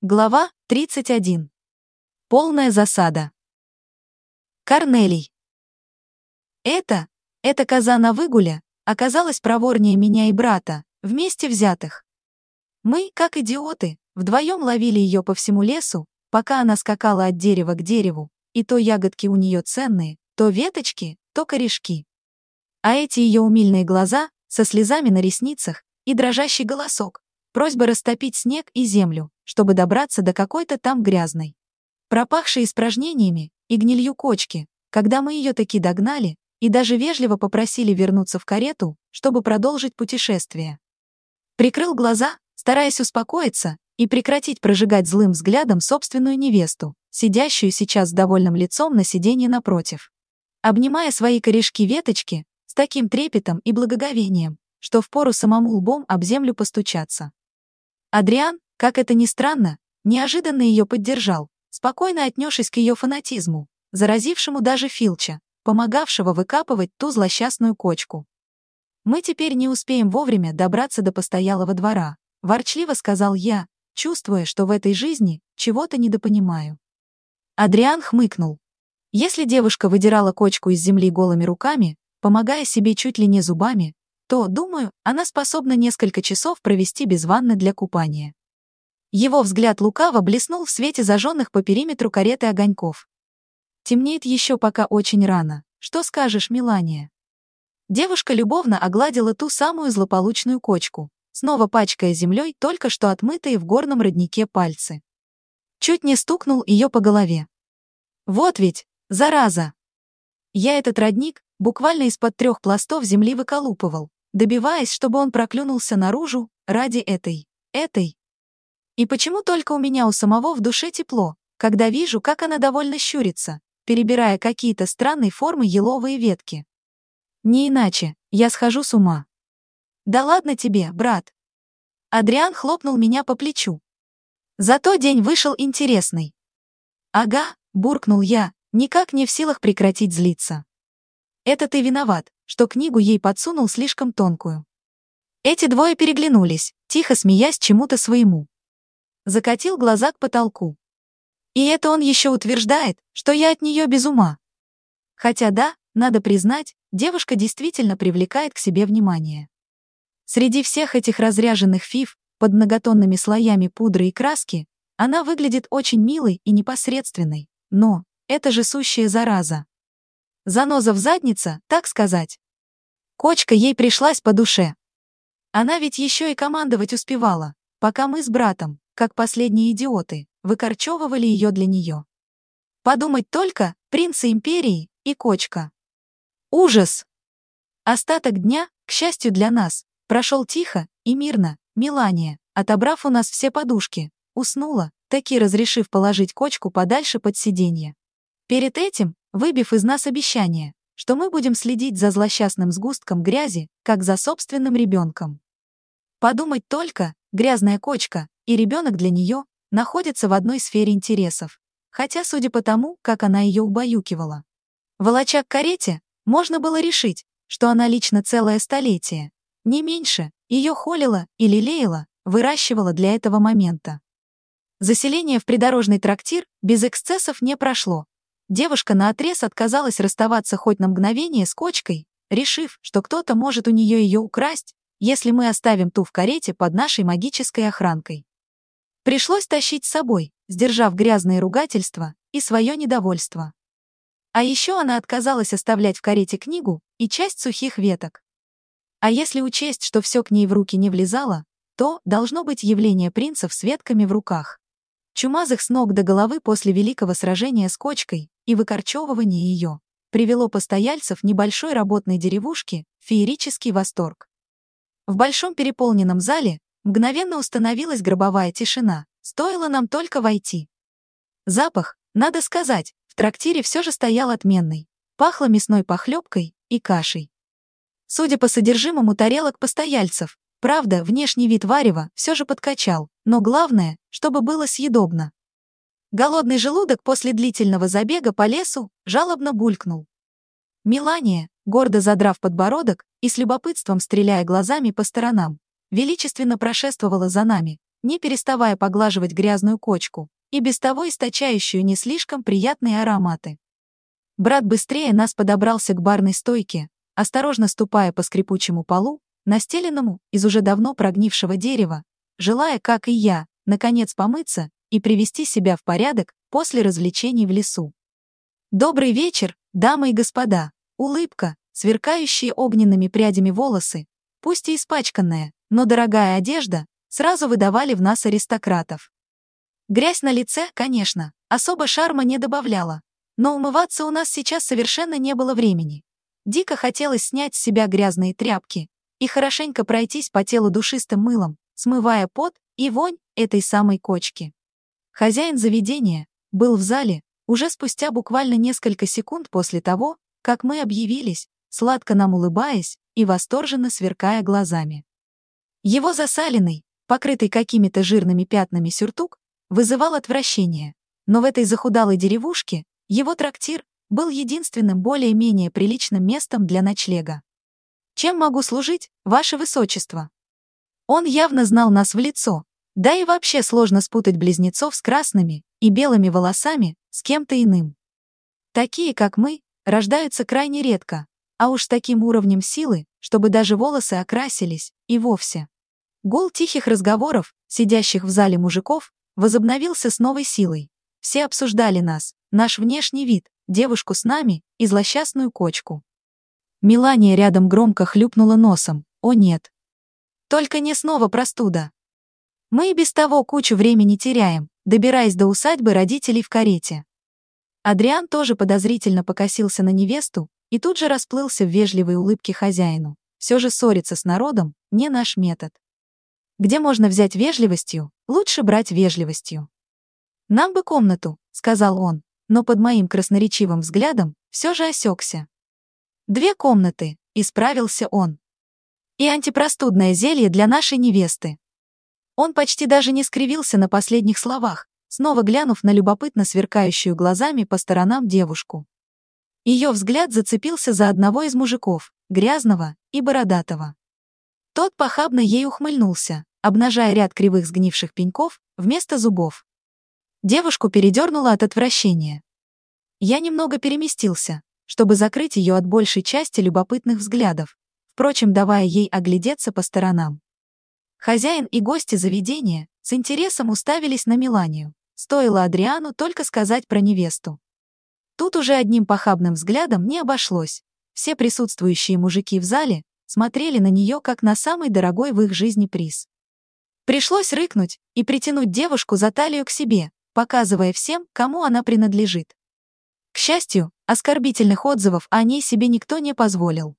Глава 31. Полная засада. Корнелий. Это, эта коза на выгуле, оказалась проворнее меня и брата, вместе взятых. Мы, как идиоты, вдвоем ловили ее по всему лесу, пока она скакала от дерева к дереву, и то ягодки у нее ценные, то веточки, то корешки. А эти ее умильные глаза, со слезами на ресницах, и дрожащий голосок, просьба растопить снег и землю, чтобы добраться до какой-то там грязной. Пропахшей испражнениями и гнилью кочки, когда мы ее таки догнали и даже вежливо попросили вернуться в карету, чтобы продолжить путешествие. Прикрыл глаза, стараясь успокоиться и прекратить прожигать злым взглядом собственную невесту, сидящую сейчас с довольным лицом на сиденье напротив. Обнимая свои корешки веточки, с таким трепетом и благоговением, что впору самому лбом об землю постучаться. Адриан, как это ни странно, неожиданно ее поддержал, спокойно отнесшись к ее фанатизму, заразившему даже Филча, помогавшего выкапывать ту злосчастную кочку. «Мы теперь не успеем вовремя добраться до постоялого двора», — ворчливо сказал я, чувствуя, что в этой жизни чего-то недопонимаю. Адриан хмыкнул. Если девушка выдирала кочку из земли голыми руками, помогая себе чуть ли не зубами, то, думаю, она способна несколько часов провести без ванны для купания. Его взгляд лукаво блеснул в свете зажженных по периметру кареты огоньков. Темнеет еще пока очень рано. Что скажешь, Милания? Девушка любовно огладила ту самую злополучную кочку, снова пачкая землей только что отмытые в горном роднике пальцы. Чуть не стукнул ее по голове. Вот ведь, зараза! Я этот родник буквально из-под трех пластов земли выколупывал, добиваясь, чтобы он проклюнулся наружу ради этой, этой, и почему только у меня у самого в душе тепло, когда вижу, как она довольно щурится, перебирая какие-то странные формы еловые ветки? Не иначе, я схожу с ума. Да ладно тебе, брат. Адриан хлопнул меня по плечу. Зато день вышел интересный. Ага, буркнул я, никак не в силах прекратить злиться. Это ты виноват, что книгу ей подсунул слишком тонкую. Эти двое переглянулись, тихо смеясь чему-то своему закатил глаза к потолку. И это он еще утверждает, что я от нее без ума. Хотя да, надо признать, девушка действительно привлекает к себе внимание. Среди всех этих разряженных фиф, под многотонными слоями пудры и краски, она выглядит очень милой и непосредственной, но это же сущая зараза. Заноза в задница, так сказать. Кочка ей пришлась по душе. Она ведь еще и командовать успевала, пока мы с братом, как последние идиоты, выкорчевывали ее для нее. Подумать только, принцы империи и кочка. Ужас! Остаток дня, к счастью для нас, прошел тихо и мирно. Милания, отобрав у нас все подушки, уснула, таки разрешив положить кочку подальше под сиденье. Перед этим, выбив из нас обещание, что мы будем следить за злосчастным сгустком грязи, как за собственным ребенком. Подумать только, грязная кочка, и ребенок для нее находится в одной сфере интересов, хотя, судя по тому, как она ее убаюкивала. Волоча к карете, можно было решить, что она лично целое столетие, не меньше, ее холила и лелеяла, выращивала для этого момента. Заселение в придорожный трактир без эксцессов не прошло. Девушка наотрез отказалась расставаться хоть на мгновение с кочкой, решив, что кто-то может у нее ее украсть, если мы оставим ту в карете под нашей магической охранкой. Пришлось тащить с собой, сдержав грязные ругательства и свое недовольство. А еще она отказалась оставлять в карете книгу и часть сухих веток. А если учесть, что все к ней в руки не влезало, то должно быть явление принцев с ветками в руках. Чумазых с ног до головы после великого сражения с кочкой и выкорчевывания ее привело постояльцев небольшой работной деревушки в феерический восторг. В большом переполненном зале Мгновенно установилась гробовая тишина, стоило нам только войти. Запах, надо сказать, в трактире все же стоял отменный. Пахло мясной похлебкой и кашей. Судя по содержимому тарелок постояльцев, правда, внешний вид варева все же подкачал, но главное, чтобы было съедобно. Голодный желудок после длительного забега по лесу жалобно булькнул. Милания, гордо задрав подбородок и с любопытством стреляя глазами по сторонам, величественно прошествовала за нами, не переставая поглаживать грязную кочку, и без того источающую не слишком приятные ароматы. Брат быстрее нас подобрался к барной стойке, осторожно ступая по скрипучему полу, настеленному из уже давно прогнившего дерева, желая, как и я, наконец помыться и привести себя в порядок после развлечений в лесу. Добрый вечер, дамы и господа. Улыбка, сверкающие огненными прядями волосы, пусть и испачканная, но дорогая одежда, сразу выдавали в нас аристократов. Грязь на лице, конечно, особо шарма не добавляла, но умываться у нас сейчас совершенно не было времени. Дико хотелось снять с себя грязные тряпки и хорошенько пройтись по телу душистым мылом, смывая пот и вонь этой самой кочки. Хозяин заведения был в зале уже спустя буквально несколько секунд после того, как мы объявились, сладко нам улыбаясь и восторженно сверкая глазами. Его засаленный, покрытый какими-то жирными пятнами сюртук, вызывал отвращение, но в этой захудалой деревушке его трактир был единственным более-менее приличным местом для ночлега. «Чем могу служить, ваше высочество?» Он явно знал нас в лицо, да и вообще сложно спутать близнецов с красными и белыми волосами с кем-то иным. Такие, как мы, рождаются крайне редко, а уж таким уровнем силы, чтобы даже волосы окрасились, и вовсе. Гул тихих разговоров, сидящих в зале мужиков, возобновился с новой силой. Все обсуждали нас, наш внешний вид, девушку с нами и злосчастную кочку. Милания рядом громко хлюпнула носом. О нет. Только не снова простуда. Мы и без того кучу времени теряем, добираясь до усадьбы родителей в карете. Адриан тоже подозрительно покосился на невесту и тут же расплылся в вежливой улыбке хозяину. Все же ссориться с народом — не наш метод. Где можно взять вежливостью, лучше брать вежливостью. «Нам бы комнату», — сказал он, но под моим красноречивым взглядом все же осекся. «Две комнаты», — исправился он. «И антипростудное зелье для нашей невесты». Он почти даже не скривился на последних словах, снова глянув на любопытно сверкающую глазами по сторонам девушку. Ее взгляд зацепился за одного из мужиков, грязного и бородатого. Тот похабно ей ухмыльнулся, обнажая ряд кривых сгнивших пеньков вместо зубов. Девушку передернуло от отвращения. Я немного переместился, чтобы закрыть ее от большей части любопытных взглядов, впрочем, давая ей оглядеться по сторонам. Хозяин и гости заведения с интересом уставились на Миланию. Стоило Адриану только сказать про невесту. Тут уже одним похабным взглядом не обошлось. Все присутствующие мужики в зале смотрели на нее как на самый дорогой в их жизни приз. Пришлось рыкнуть и притянуть девушку за талию к себе, показывая всем, кому она принадлежит. К счастью, оскорбительных отзывов о ней себе никто не позволил.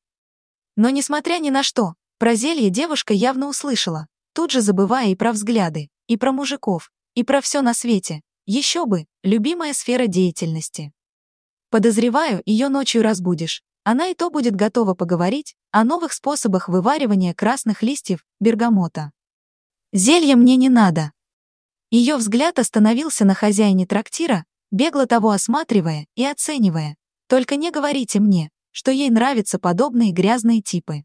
Но несмотря ни на что, про зелье девушка явно услышала, тут же забывая и про взгляды, и про мужиков, и про все на свете. Еще бы, любимая сфера деятельности. Подозреваю, ее ночью разбудишь. Она и то будет готова поговорить о новых способах вываривания красных листьев бергамота. Зелье мне не надо. Ее взгляд остановился на хозяине трактира, бегло того осматривая и оценивая. Только не говорите мне, что ей нравятся подобные грязные типы.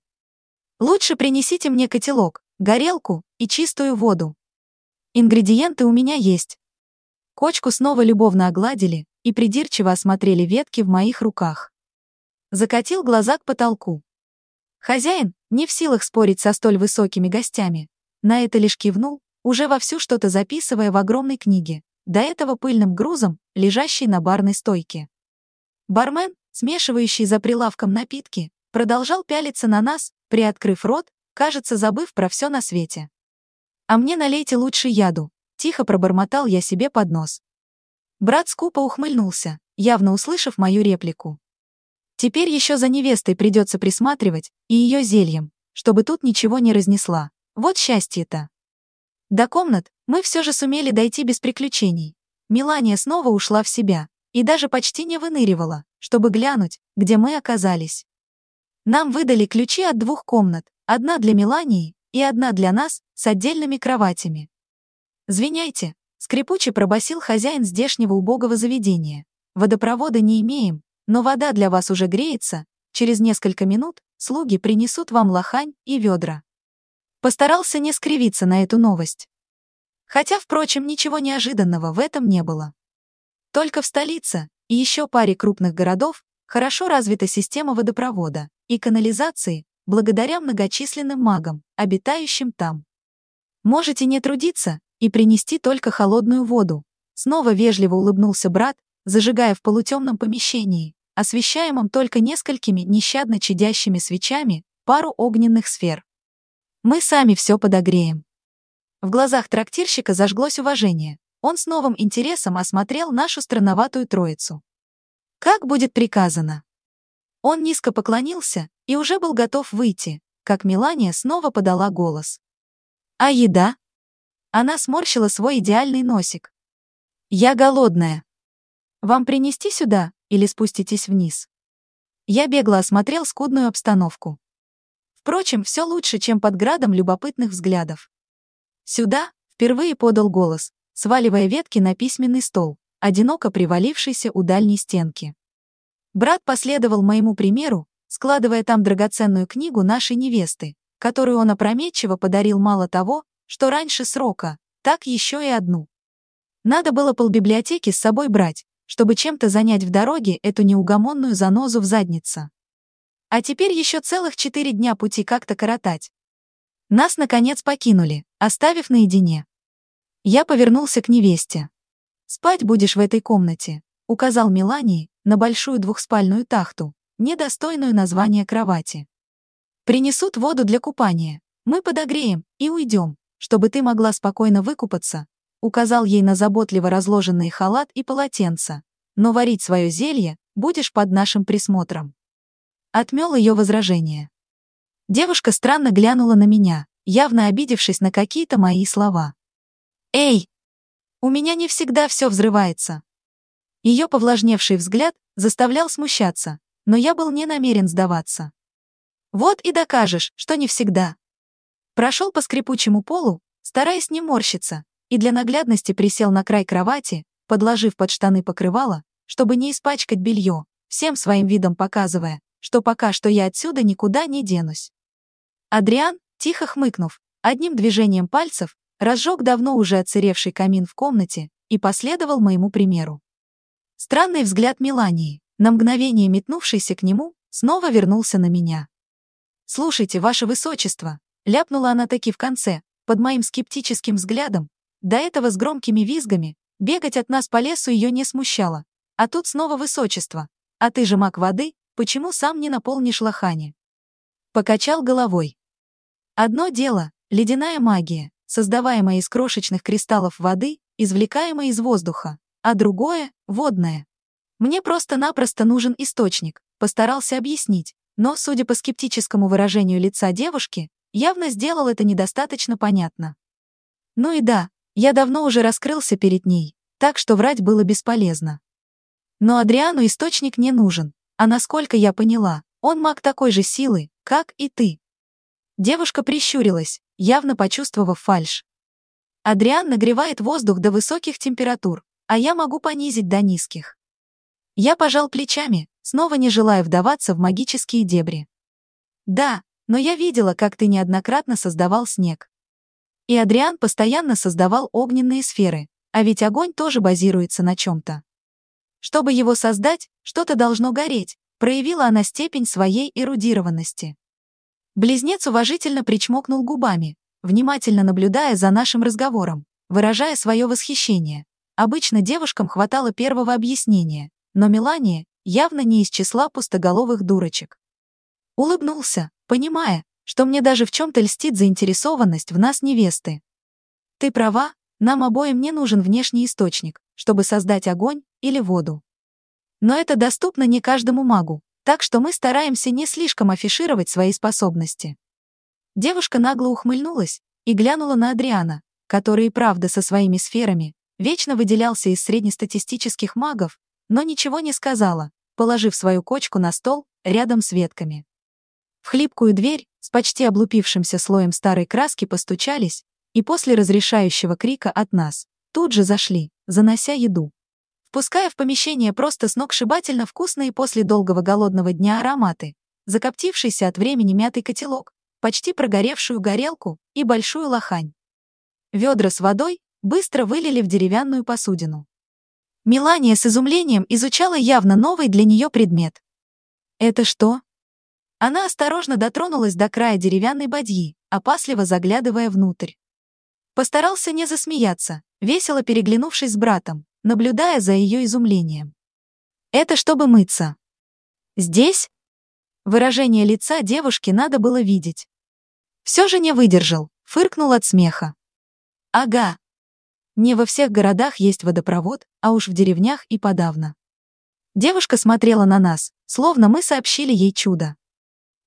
Лучше принесите мне котелок, горелку и чистую воду. Ингредиенты у меня есть. Кочку снова любовно огладили и придирчиво осмотрели ветки в моих руках. Закатил глаза к потолку. Хозяин, не в силах спорить со столь высокими гостями, на это лишь кивнул, уже вовсю что-то записывая в огромной книге, до этого пыльным грузом, лежащей на барной стойке. Бармен, смешивающий за прилавком напитки, продолжал пялиться на нас, приоткрыв рот, кажется, забыв про все на свете. «А мне налейте лучше яду», — тихо пробормотал я себе под нос. Брат скупо ухмыльнулся, явно услышав мою реплику. Теперь еще за невестой придется присматривать и ее зельем, чтобы тут ничего не разнесла. Вот счастье-то. До комнат мы все же сумели дойти без приключений. Милания снова ушла в себя и даже почти не выныривала, чтобы глянуть, где мы оказались. Нам выдали ключи от двух комнат, одна для Милании и одна для нас с отдельными кроватями. «Звиняйте», — скрипуче пробасил хозяин здешнего убогого заведения. «Водопровода не имеем, но вода для вас уже греется, через несколько минут слуги принесут вам лохань и ведра». Постарался не скривиться на эту новость. Хотя, впрочем, ничего неожиданного в этом не было. Только в столице и еще паре крупных городов хорошо развита система водопровода и канализации благодаря многочисленным магам, обитающим там. Можете не трудиться и принести только холодную воду. Снова вежливо улыбнулся брат, зажигая в полутемном помещении, освещаемом только несколькими нещадно чадящими свечами, пару огненных сфер. Мы сами все подогреем. В глазах трактирщика зажглось уважение. Он с новым интересом осмотрел нашу странноватую троицу. Как будет приказано? Он низко поклонился и уже был готов выйти, как Мелания снова подала голос. «А еда?» Она сморщила свой идеальный носик. «Я голодная. Вам принести сюда или спуститесь вниз?» Я бегло осмотрел скудную обстановку. Впрочем, все лучше, чем под градом любопытных взглядов. «Сюда!» — впервые подал голос, сваливая ветки на письменный стол, одиноко привалившийся у дальней стенки. Брат последовал моему примеру, складывая там драгоценную книгу нашей невесты, которую он опрометчиво подарил мало того, что раньше срока, так еще и одну. Надо было полбиблиотеки с собой брать, чтобы чем-то занять в дороге эту неугомонную занозу в заднице. А теперь еще целых четыре дня пути как-то коротать. Нас, наконец, покинули, оставив наедине. Я повернулся к невесте. «Спать будешь в этой комнате», — указал Мелании на большую двухспальную тахту, недостойную названия кровати. Принесут воду для купания. Мы подогреем и уйдем, чтобы ты могла спокойно выкупаться, указал ей на заботливо разложенный халат и полотенца. Но варить свое зелье будешь под нашим присмотром. Отмел ее возражение. Девушка странно глянула на меня, явно обидевшись на какие-то мои слова. «Эй! У меня не всегда все взрывается!» Ее повлажневший взгляд заставлял смущаться, но я был не намерен сдаваться. Вот и докажешь, что не всегда. Прошел по скрипучему полу, стараясь не морщиться, и для наглядности присел на край кровати, подложив под штаны покрывало, чтобы не испачкать белье, всем своим видом показывая, что пока что я отсюда никуда не денусь. Адриан, тихо хмыкнув, одним движением пальцев, разжег давно уже отсыревший камин в комнате и последовал моему примеру. Странный взгляд Мелании, на мгновение метнувшийся к нему, снова вернулся на меня. «Слушайте, ваше высочество», — ляпнула она таки в конце, под моим скептическим взглядом, до этого с громкими визгами, бегать от нас по лесу ее не смущало. А тут снова высочество. А ты же маг воды, почему сам не наполнишь лохани? Покачал головой. Одно дело — ледяная магия, создаваемая из крошечных кристаллов воды, извлекаемая из воздуха, а другое — водное. Мне просто-напросто нужен источник, постарался объяснить, но, судя по скептическому выражению лица девушки, явно сделал это недостаточно понятно. Ну и да, я давно уже раскрылся перед ней, так что врать было бесполезно. Но Адриану источник не нужен, а насколько я поняла, он маг такой же силы, как и ты. Девушка прищурилась, явно почувствовав фальшь. Адриан нагревает воздух до высоких температур, а я могу понизить до низких. Я пожал плечами, снова не желая вдаваться в магические дебри. Да, но я видела, как ты неоднократно создавал снег. И Адриан постоянно создавал огненные сферы, а ведь огонь тоже базируется на чем-то. Чтобы его создать, что-то должно гореть, проявила она степень своей эрудированности. Близнец уважительно причмокнул губами, внимательно наблюдая за нашим разговором, выражая свое восхищение. Обычно девушкам хватало первого объяснения, но Мелания явно не из числа пустоголовых дурочек. Улыбнулся, понимая, что мне даже в чем-то льстит заинтересованность в нас невесты. Ты права, нам обоим не нужен внешний источник, чтобы создать огонь или воду. Но это доступно не каждому магу, так что мы стараемся не слишком афишировать свои способности. Девушка нагло ухмыльнулась и глянула на Адриана, который и правда со своими сферами вечно выделялся из среднестатистических магов, но ничего не сказала, положив свою кочку на стол рядом с ветками. В хлипкую дверь с почти облупившимся слоем старой краски постучались, и после разрешающего крика от нас тут же зашли, занося еду. Впуская в помещение просто сногсшибательно вкусные после долгого голодного дня ароматы, закоптившийся от времени мятый котелок, почти прогоревшую горелку и большую лохань. Ведра с водой, быстро вылили в деревянную посудину. Мелания с изумлением изучала явно новый для нее предмет. «Это что?» Она осторожно дотронулась до края деревянной бадьи, опасливо заглядывая внутрь. Постарался не засмеяться, весело переглянувшись с братом, наблюдая за ее изумлением. «Это чтобы мыться». «Здесь?» Выражение лица девушки надо было видеть. Все же не выдержал, фыркнул от смеха. «Ага. Не во всех городах есть водопровод, а уж в деревнях и подавно». Девушка смотрела на нас, словно мы сообщили ей чудо.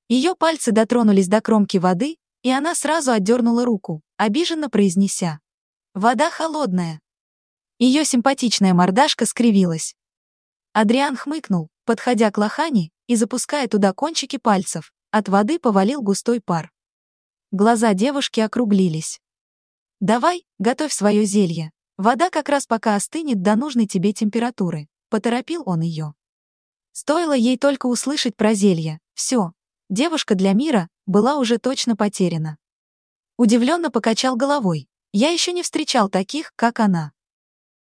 Ее пальцы дотронулись до кромки воды, и она сразу отдернула руку, обиженно произнеся. «Вода холодная». Ее симпатичная мордашка скривилась. Адриан хмыкнул, подходя к лохане и запуская туда кончики пальцев, от воды повалил густой пар. Глаза девушки округлились. «Давай, готовь свое зелье. Вода как раз пока остынет до нужной тебе температуры», — поторопил он ее. Стоило ей только услышать про зелье, все, девушка для мира была уже точно потеряна. Удивленно покачал головой. Я еще не встречал таких, как она.